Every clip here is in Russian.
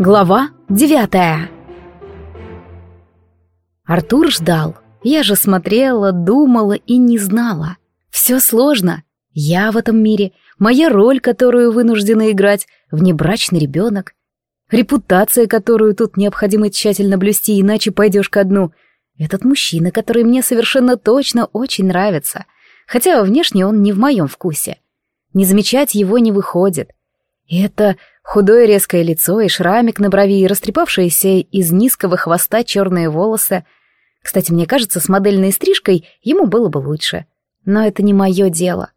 Глава девятая Артур ждал. Я же смотрела, думала и не знала. Все сложно. Я в этом мире, моя роль, которую вынуждена играть, внебрачный ребенок, репутация, которую тут необходимо тщательно блюсти, иначе пойдешь ко дну. Этот мужчина, который мне совершенно точно очень нравится, хотя внешне он не в моем вкусе. Не замечать его не выходит. Это Худое резкое лицо и шрамик на брови, и растрепавшиеся из низкого хвоста черные волосы. Кстати, мне кажется, с модельной стрижкой ему было бы лучше. Но это не мое дело.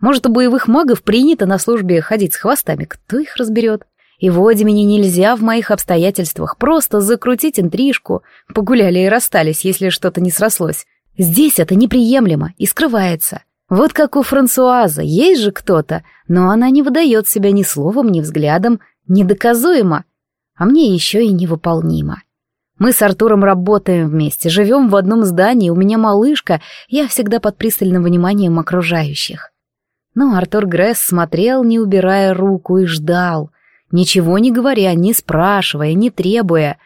Может, у боевых магов принято на службе ходить с хвостами, кто их разберет? И Водимине нельзя в моих обстоятельствах просто закрутить интрижку. Погуляли и расстались, если что-то не срослось. Здесь это неприемлемо и скрывается. Вот как у Франсуаза, есть же кто-то, но она не выдает себя ни словом, ни взглядом, недоказуемо, а мне еще и невыполнимо. Мы с Артуром работаем вместе, живем в одном здании, у меня малышка, я всегда под пристальным вниманием окружающих. Но Артур Гресс смотрел, не убирая руку, и ждал, ничего не говоря, не спрашивая, не требуя.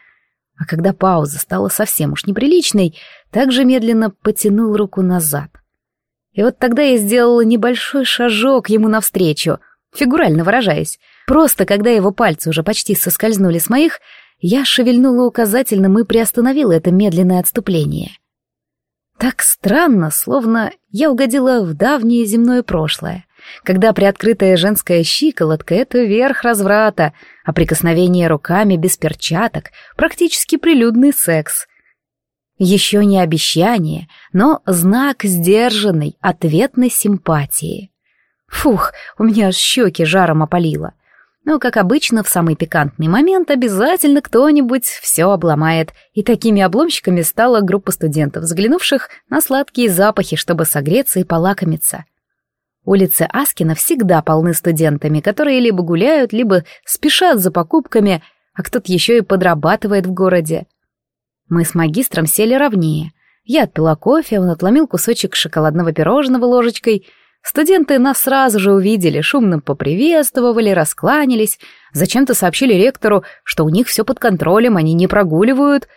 А когда пауза стала совсем уж неприличной, также медленно потянул руку назад — и вот тогда я сделала небольшой шажок ему навстречу, фигурально выражаясь. Просто когда его пальцы уже почти соскользнули с моих, я шевельнула указательным и приостановила это медленное отступление. Так странно, словно я угодила в давнее земное прошлое, когда приоткрытая женская щиколотка — это верх разврата, а прикосновение руками без перчаток — практически прилюдный секс — еще не обещание, но знак сдержанной, ответной симпатии. Фух, у меня щеки жаром опалило. Но, как обычно, в самый пикантный момент обязательно кто-нибудь все обломает, и такими обломщиками стала группа студентов, взглянувших на сладкие запахи, чтобы согреться и полакомиться. Улицы Аскина всегда полны студентами, которые либо гуляют, либо спешат за покупками, а кто-то еще и подрабатывает в городе. Мы с магистром сели ровнее. Я отпила кофе, он отломил кусочек шоколадного пирожного ложечкой. Студенты нас сразу же увидели, шумно поприветствовали, раскланялись, зачем-то сообщили ректору, что у них все под контролем, они не прогуливают.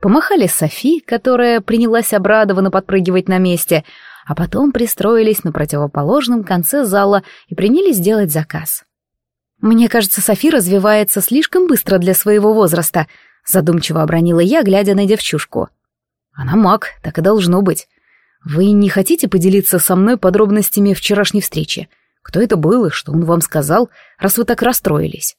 Помахали Софи, которая принялась обрадованно подпрыгивать на месте, а потом пристроились на противоположном конце зала и принялись делать заказ. Мне кажется, Софи развивается слишком быстро для своего возраста — Задумчиво обронила я, глядя на девчушку. Она маг, так и должно быть. Вы не хотите поделиться со мной подробностями вчерашней встречи? Кто это был и что он вам сказал, раз вы так расстроились?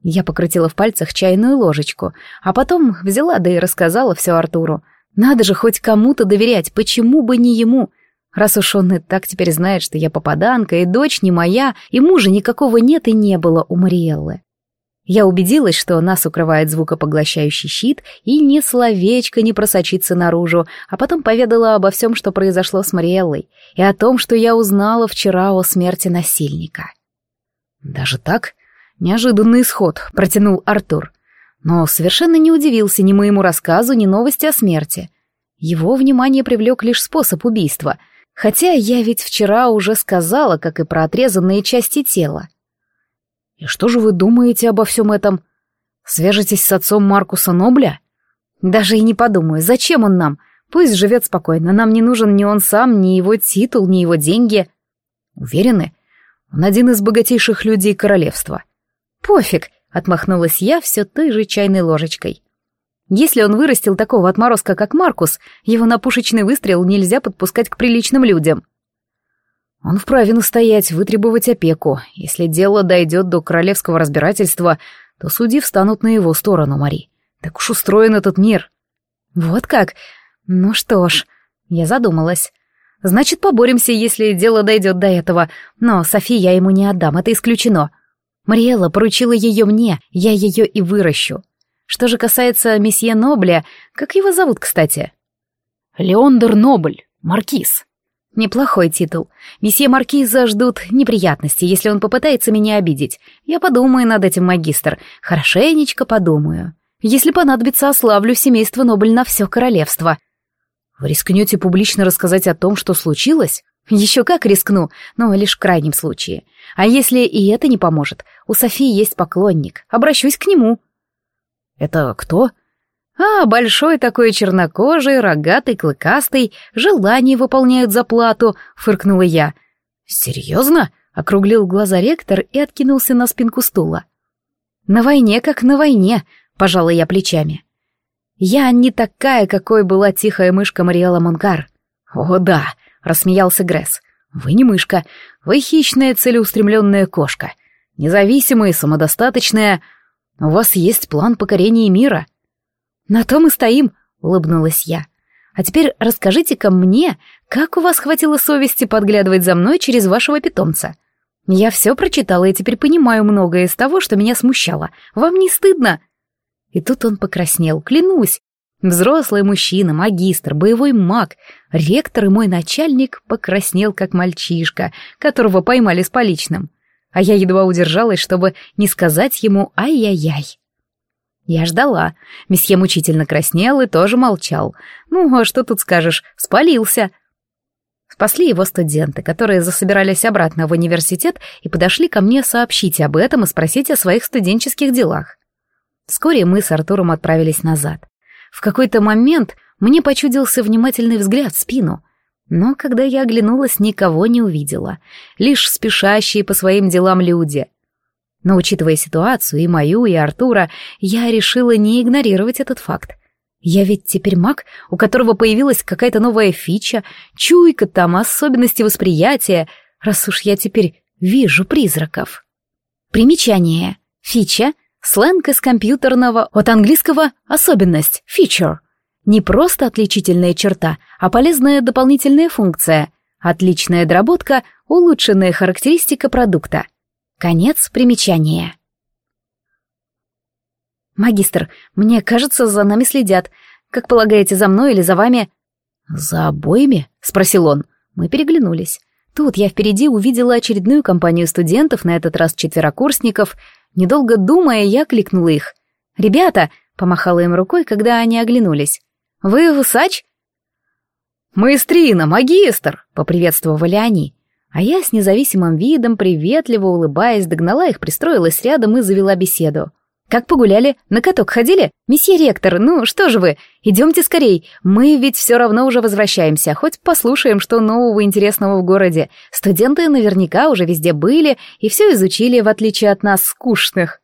Я покрутила в пальцах чайную ложечку, а потом взяла да и рассказала все Артуру. Надо же хоть кому-то доверять, почему бы не ему? Раз уж он и так теперь знает, что я попаданка, и дочь не моя, и мужа никакого нет и не было у Мариэллы. Я убедилась, что нас укрывает звукопоглощающий щит, и ни словечко не просочится наружу, а потом поведала обо всем, что произошло с Мариэллой, и о том, что я узнала вчера о смерти насильника. «Даже так? Неожиданный исход», — протянул Артур. Но совершенно не удивился ни моему рассказу, ни новости о смерти. Его внимание привлек лишь способ убийства, хотя я ведь вчера уже сказала, как и про отрезанные части тела. И что же вы думаете обо всем этом? Свяжетесь с отцом Маркуса Нобля? Даже и не подумаю, зачем он нам? Пусть живет спокойно, нам не нужен ни он сам, ни его титул, ни его деньги. Уверены? Он один из богатейших людей королевства. Пофиг, отмахнулась я все той же чайной ложечкой. Если он вырастил такого отморозка, как Маркус, его на пушечный выстрел нельзя подпускать к приличным людям. Он вправе настоять, вытребовать опеку. Если дело дойдет до королевского разбирательства, то судьи встанут на его сторону, Мари. Так уж устроен этот мир. Вот как? Ну что ж, я задумалась. Значит, поборемся, если дело дойдет до этого. Но Софи я ему не отдам, это исключено. Мариэлла поручила ее мне, я ее и выращу. Что же касается месье Нобля, как его зовут, кстати? Леондер Нобль, маркиз. Неплохой титул. Месье Маркиза ждут неприятности, если он попытается меня обидеть. Я подумаю над этим, магистр. Хорошенечко подумаю. Если понадобится, ославлю семейство Нобль на все королевство. Вы рискнете публично рассказать о том, что случилось? Еще как рискну, но лишь в крайнем случае. А если и это не поможет, у Софии есть поклонник, обращусь к нему. Это кто? А, большой такой чернокожий, рогатый, клыкастый, желание выполняют за плату, фыркнула я. Серьезно? Округлил глаза ректор и откинулся на спинку стула. На войне как на войне, пожала я плечами. Я не такая, какой была тихая мышка Мариэла Монкар. О да, рассмеялся Гресс. Вы не мышка, вы хищная целеустремленная кошка. Независимая, самодостаточная. У вас есть план покорения мира. На том и стоим, улыбнулась я. А теперь расскажите-ка мне, как у вас хватило совести подглядывать за мной через вашего питомца? Я все прочитала и теперь понимаю многое из того, что меня смущало. Вам не стыдно? И тут он покраснел, клянусь. Взрослый мужчина, магистр, боевой маг, ректор и мой начальник покраснел, как мальчишка, которого поймали с поличным. А я едва удержалась, чтобы не сказать ему «ай-яй-яй». Я ждала. Месье мучительно краснел и тоже молчал. Ну, а что тут скажешь, спалился. Спасли его студенты, которые засобирались обратно в университет и подошли ко мне сообщить об этом и спросить о своих студенческих делах. Вскоре мы с Артуром отправились назад. В какой-то момент мне почудился внимательный взгляд в спину, но когда я оглянулась, никого не увидела, лишь спешащие по своим делам люди. Но учитывая ситуацию, и мою, и Артура, я решила не игнорировать этот факт. Я ведь теперь маг, у которого появилась какая-то новая фича, чуйка там, особенности восприятия, раз уж я теперь вижу призраков. Примечание. Фича Сленг из компьютерного от английского «особенность» — feature. Не просто отличительная черта, а полезная дополнительная функция, отличная доработка, улучшенная характеристика продукта. Конец примечания. «Магистр, мне кажется, за нами следят. Как полагаете, за мной или за вами?» «За обоими?» — спросил он. Мы переглянулись. Тут я впереди увидела очередную компанию студентов, на этот раз четверокурсников, Недолго думая, я кликнула их. «Ребята!» — помахала им рукой, когда они оглянулись. «Вы усач?» «Маэстрина, магистр!» — поприветствовали они. А я с независимым видом, приветливо улыбаясь, догнала их, пристроилась рядом и завела беседу. «Как погуляли? На каток ходили? Месье ректор, ну что же вы? Идемте скорей, мы ведь все равно уже возвращаемся, хоть послушаем, что нового интересного в городе. Студенты наверняка уже везде были и все изучили, в отличие от нас, скучных».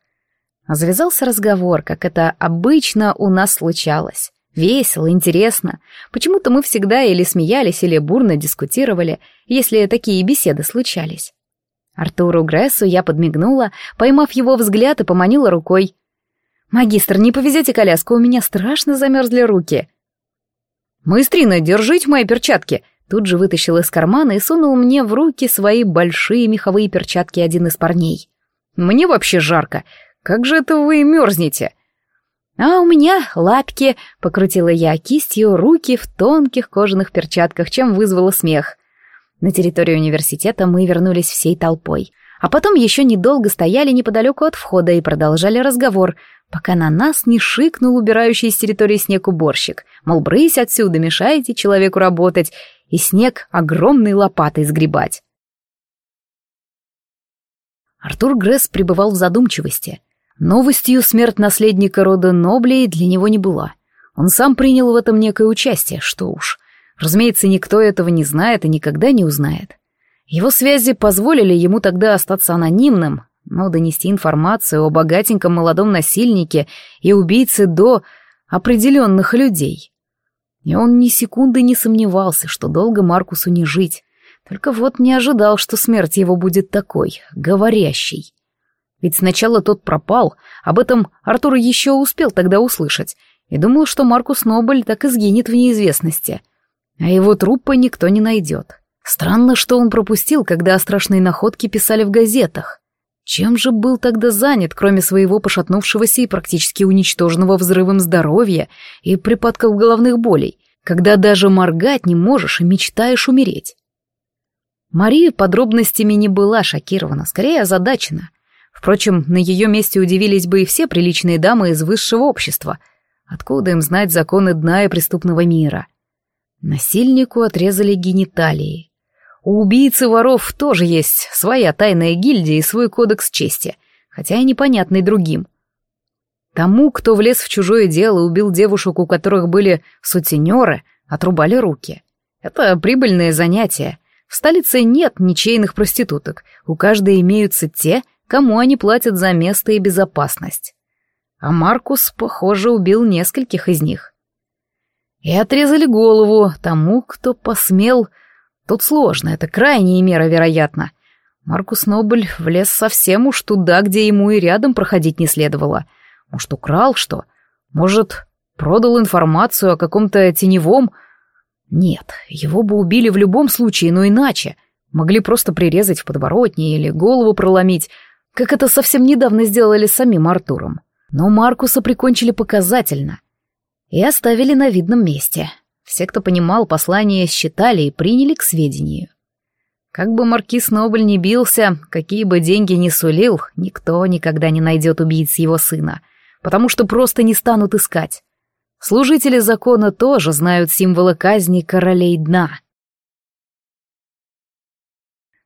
Завязался разговор, как это обычно у нас случалось. Весело, интересно. Почему-то мы всегда или смеялись, или бурно дискутировали, если такие беседы случались. Артуру Грессу я подмигнула, поймав его взгляд и поманила рукой. «Магистр, не повезете коляску, у меня страшно замерзли руки». «Маэстрина, держите мои перчатки!» Тут же вытащил из кармана и сунул мне в руки свои большие меховые перчатки один из парней. «Мне вообще жарко. Как же это вы мерзнете?» «А у меня лапки», — покрутила я кистью руки в тонких кожаных перчатках, чем вызвала смех. На территорию университета мы вернулись всей толпой. А потом еще недолго стояли неподалеку от входа и продолжали разговор, пока на нас не шикнул убирающий с территории снег уборщик. Мол, брысь отсюда, мешаете человеку работать, и снег огромной лопатой сгребать. Артур Гресс пребывал в задумчивости. Новостью смерть наследника рода Ноблей для него не была. Он сам принял в этом некое участие, что уж. Разумеется, никто этого не знает и никогда не узнает. Его связи позволили ему тогда остаться анонимным, но донести информацию о богатеньком молодом насильнике и убийце до определенных людей. И он ни секунды не сомневался, что долго Маркусу не жить. Только вот не ожидал, что смерть его будет такой, говорящей. Ведь сначала тот пропал, об этом Артур еще успел тогда услышать, и думал, что Маркус Нобль так и сгинет в неизвестности — а его трупа никто не найдет. Странно, что он пропустил, когда о страшной находке писали в газетах. Чем же был тогда занят, кроме своего пошатнувшегося и практически уничтоженного взрывом здоровья и припадков головных болей, когда даже моргать не можешь и мечтаешь умереть? Мария подробностями не была шокирована, скорее озадачена. Впрочем, на ее месте удивились бы и все приличные дамы из высшего общества. Откуда им знать законы дна и преступного мира? Насильнику отрезали гениталии. У убийцы воров тоже есть своя тайная гильдия и свой кодекс чести, хотя и непонятный другим. Тому, кто влез в чужое дело и убил девушек, у которых были сутенеры, отрубали руки. Это прибыльное занятие. В столице нет ничейных проституток, у каждой имеются те, кому они платят за место и безопасность. А Маркус, похоже, убил нескольких из них. И отрезали голову тому, кто посмел Тут сложно, это крайняя мера, вероятно. Маркус Нобль влез совсем уж туда, где ему и рядом проходить не следовало. Может, украл что? Может, продал информацию о каком-то теневом... Нет, его бы убили в любом случае, но иначе. Могли просто прирезать в подворотне или голову проломить, как это совсем недавно сделали с самим Артуром. Но Маркуса прикончили показательно и оставили на видном месте. Все, кто понимал послание, считали и приняли к сведению. Как бы маркиз Нобль не бился, какие бы деньги ни сулил, никто никогда не найдет убийц его сына, потому что просто не станут искать. Служители закона тоже знают символы казни королей дна.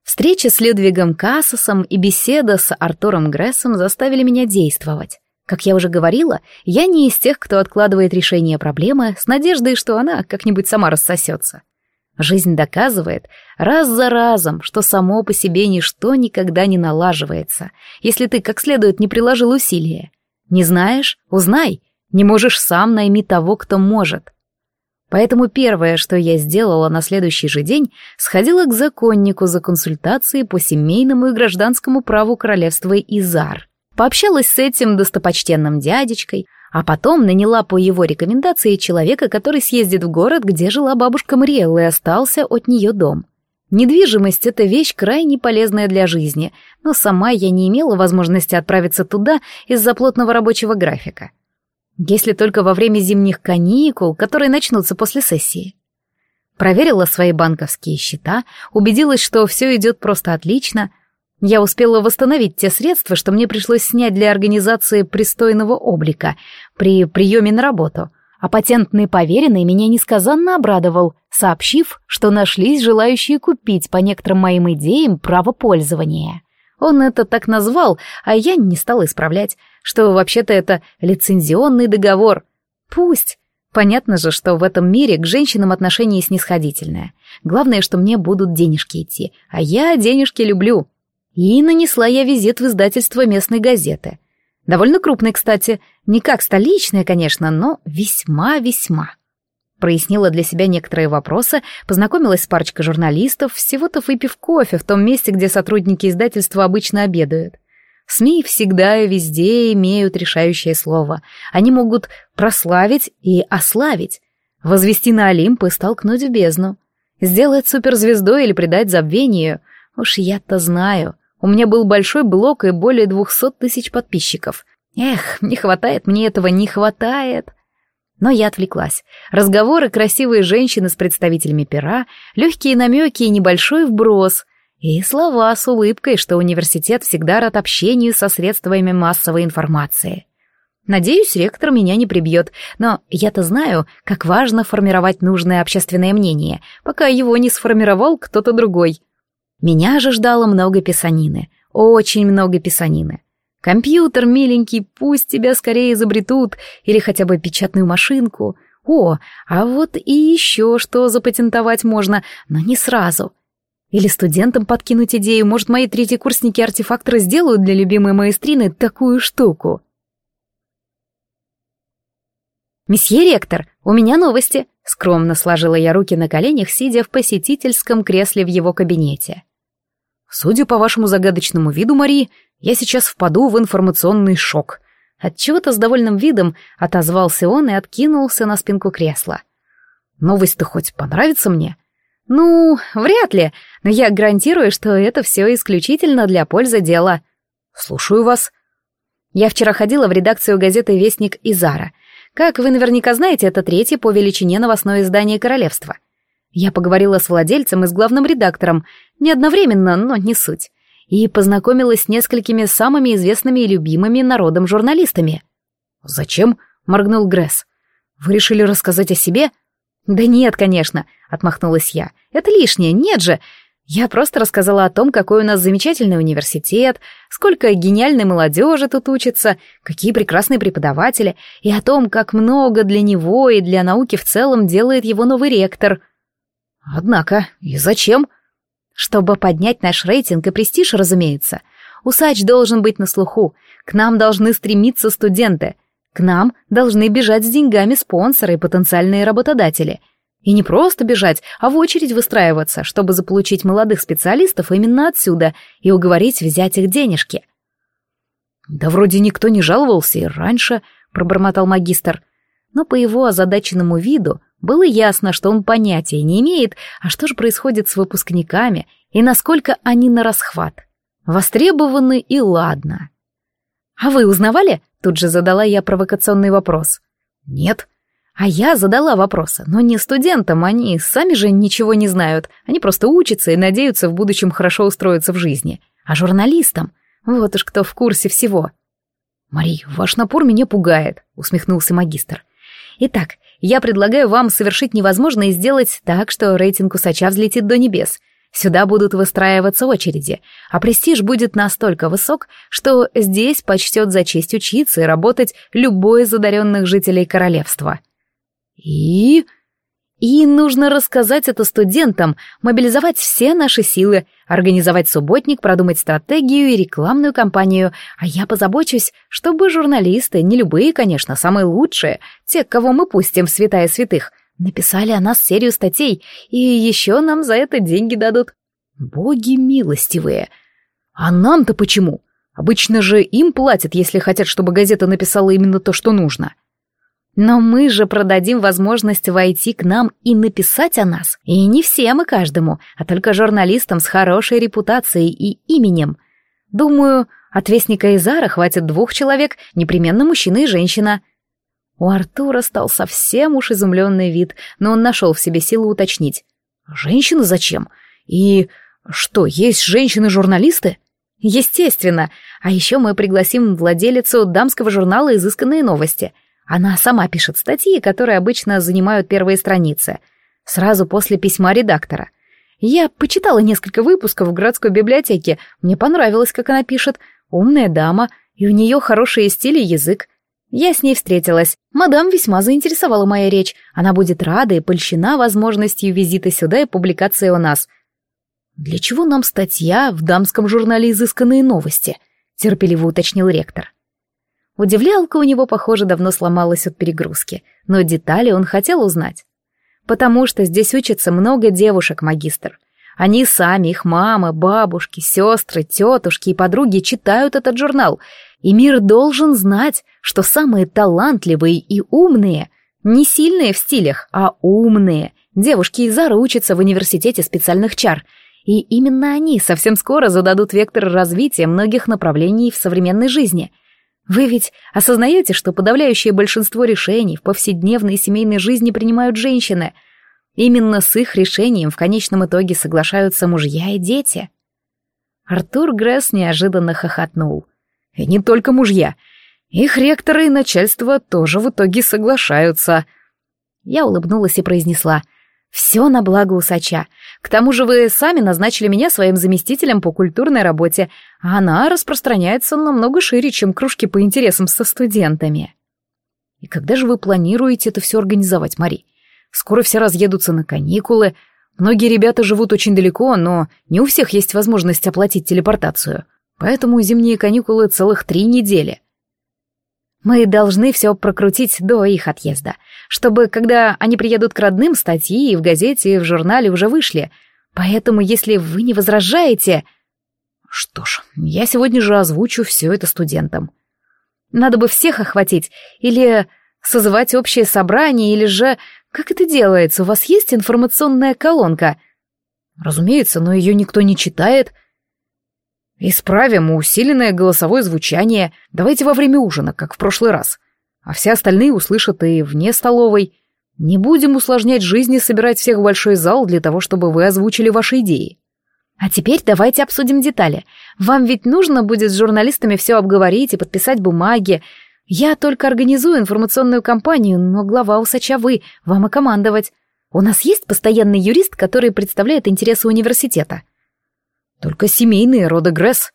Встреча с Людвигом Кассосом и беседа с Артуром Грессом заставили меня действовать. Как я уже говорила, я не из тех, кто откладывает решение проблемы с надеждой, что она как-нибудь сама рассосется. Жизнь доказывает раз за разом, что само по себе ничто никогда не налаживается, если ты как следует не приложил усилия. Не знаешь — узнай, не можешь сам — найми того, кто может. Поэтому первое, что я сделала на следующий же день, сходила к законнику за консультацией по семейному и гражданскому праву королевства Изар пообщалась с этим достопочтенным дядечкой, а потом наняла по его рекомендации человека, который съездит в город, где жила бабушка Мариэлла и остался от нее дом. Недвижимость — это вещь крайне полезная для жизни, но сама я не имела возможности отправиться туда из-за плотного рабочего графика. Если только во время зимних каникул, которые начнутся после сессии. Проверила свои банковские счета, убедилась, что все идет просто отлично, я успела восстановить те средства, что мне пришлось снять для организации пристойного облика при приеме на работу, а патентный поверенный меня несказанно обрадовал, сообщив, что нашлись желающие купить по некоторым моим идеям право пользования. Он это так назвал, а я не стала исправлять, что вообще-то это лицензионный договор. Пусть. Понятно же, что в этом мире к женщинам отношение снисходительное. Главное, что мне будут денежки идти, а я денежки люблю. И нанесла я визит в издательство местной газеты. Довольно крупной, кстати, не как столичная, конечно, но весьма-весьма. Прояснила для себя некоторые вопросы, познакомилась с парочкой журналистов, всего-то выпив кофе в том месте, где сотрудники издательства обычно обедают. СМИ всегда и везде имеют решающее слово. Они могут прославить и ославить, возвести на Олимп и столкнуть в бездну. Сделать суперзвездой или придать забвению. Уж я-то знаю. У меня был большой блог и более двухсот тысяч подписчиков. Эх, не хватает мне этого, не хватает. Но я отвлеклась. Разговоры красивые женщины с представителями пера, легкие намеки и небольшой вброс. И слова с улыбкой, что университет всегда рад общению со средствами массовой информации. Надеюсь, ректор меня не прибьет, но я-то знаю, как важно формировать нужное общественное мнение, пока его не сформировал кто-то другой. Меня же ждало много писанины, очень много писанины. Компьютер, миленький, пусть тебя скорее изобретут, или хотя бы печатную машинку. О, а вот и еще что запатентовать можно, но не сразу. Или студентам подкинуть идею, может, мои третьекурсники-артефакторы сделают для любимой маэстрины такую штуку. «Месье ректор, у меня новости», — скромно сложила я руки на коленях, сидя в посетительском кресле в его кабинете. Судя по вашему загадочному виду, Мари, я сейчас впаду в информационный шок. Отчего-то с довольным видом отозвался он и откинулся на спинку кресла. Новость-то хоть понравится мне? Ну, вряд ли, но я гарантирую, что это все исключительно для пользы дела. Слушаю вас. Я вчера ходила в редакцию газеты «Вестник Изара». Как вы наверняка знаете, это третье по величине новостное издание королевства — я поговорила с владельцем и с главным редактором, не одновременно, но не суть, и познакомилась с несколькими самыми известными и любимыми народом журналистами. «Зачем?» — моргнул Гресс. «Вы решили рассказать о себе?» «Да нет, конечно», — отмахнулась я. «Это лишнее, нет же. Я просто рассказала о том, какой у нас замечательный университет, сколько гениальной молодежи тут учится, какие прекрасные преподаватели, и о том, как много для него и для науки в целом делает его новый ректор. Однако, и зачем? Чтобы поднять наш рейтинг и престиж, разумеется. Усач должен быть на слуху. К нам должны стремиться студенты. К нам должны бежать с деньгами спонсоры и потенциальные работодатели — и не просто бежать, а в очередь выстраиваться, чтобы заполучить молодых специалистов именно отсюда и уговорить взять их денежки. «Да вроде никто не жаловался и раньше», — пробормотал магистр. Но по его озадаченному виду было ясно, что он понятия не имеет, а что же происходит с выпускниками и насколько они на расхват. Востребованы и ладно. «А вы узнавали?» — тут же задала я провокационный вопрос. «Нет», а я задала вопросы, но не студентам, они сами же ничего не знают, они просто учатся и надеются в будущем хорошо устроиться в жизни. А журналистам, вот уж кто в курсе всего. «Мари, ваш напор меня пугает», — усмехнулся магистр. «Итак, я предлагаю вам совершить невозможное и сделать так, что рейтинг усача взлетит до небес. Сюда будут выстраиваться очереди, а престиж будет настолько высок, что здесь почтет за честь учиться и работать любой из одаренных жителей королевства». И... И нужно рассказать это студентам, мобилизовать все наши силы, организовать субботник, продумать стратегию и рекламную кампанию, а я позабочусь, чтобы журналисты, не любые, конечно, самые лучшие, те, кого мы пустим в святая святых, написали о нас серию статей, и еще нам за это деньги дадут. Боги милостивые! А нам-то почему? Обычно же им платят, если хотят, чтобы газета написала именно то, что нужно. — но мы же продадим возможность войти к нам и написать о нас. И не всем и каждому, а только журналистам с хорошей репутацией и именем. Думаю, от вестника Изара хватит двух человек, непременно мужчина и женщина. У Артура стал совсем уж изумленный вид, но он нашел в себе силу уточнить. «Женщины зачем? И что, есть женщины-журналисты?» «Естественно. А еще мы пригласим владелицу дамского журнала «Изысканные новости». Она сама пишет статьи, которые обычно занимают первые страницы, сразу после письма редактора. Я почитала несколько выпусков в городской библиотеке, мне понравилось, как она пишет. Умная дама, и у нее хороший стиль и язык. Я с ней встретилась. Мадам весьма заинтересовала моя речь. Она будет рада и польщена возможностью визита сюда и публикации у нас. «Для чего нам статья в дамском журнале «Изысканные новости»?» — терпеливо уточнил ректор. Удивлялка у него, похоже, давно сломалась от перегрузки, но детали он хотел узнать. Потому что здесь учатся много девушек-магистр. Они сами, их мамы, бабушки, сестры, тетушки и подруги читают этот журнал, и мир должен знать, что самые талантливые и умные, не сильные в стилях, а умные, девушки из Зара учатся в университете специальных чар, и именно они совсем скоро зададут вектор развития многих направлений в современной жизни — вы ведь осознаете, что подавляющее большинство решений в повседневной семейной жизни принимают женщины. Именно с их решением в конечном итоге соглашаются мужья и дети. Артур Гресс неожиданно хохотнул. И не только мужья. Их ректоры и начальство тоже в итоге соглашаются. Я улыбнулась и произнесла — все на благо усача. К тому же вы сами назначили меня своим заместителем по культурной работе, а она распространяется намного шире, чем кружки по интересам со студентами. И когда же вы планируете это все организовать, Мари? Скоро все разъедутся на каникулы. Многие ребята живут очень далеко, но не у всех есть возможность оплатить телепортацию. Поэтому зимние каникулы целых три недели. Мы должны все прокрутить до их отъезда, чтобы, когда они приедут к родным, статьи и в газете, и в журнале уже вышли. Поэтому, если вы не возражаете... Что ж, я сегодня же озвучу все это студентам. Надо бы всех охватить, или созывать общее собрание, или же... Как это делается? У вас есть информационная колонка? Разумеется, но ее никто не читает, — «Исправим усиленное голосовое звучание. Давайте во время ужина, как в прошлый раз. А все остальные услышат и вне столовой. Не будем усложнять жизнь и собирать всех в большой зал для того, чтобы вы озвучили ваши идеи». «А теперь давайте обсудим детали. Вам ведь нужно будет с журналистами все обговорить и подписать бумаги. Я только организую информационную кампанию, но глава усача вы, вам и командовать. У нас есть постоянный юрист, который представляет интересы университета». Только семейные, рода Гресс.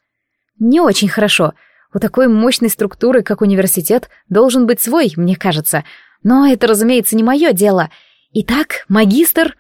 Не очень хорошо. У такой мощной структуры, как университет, должен быть свой, мне кажется. Но это, разумеется, не мое дело. Итак, магистр...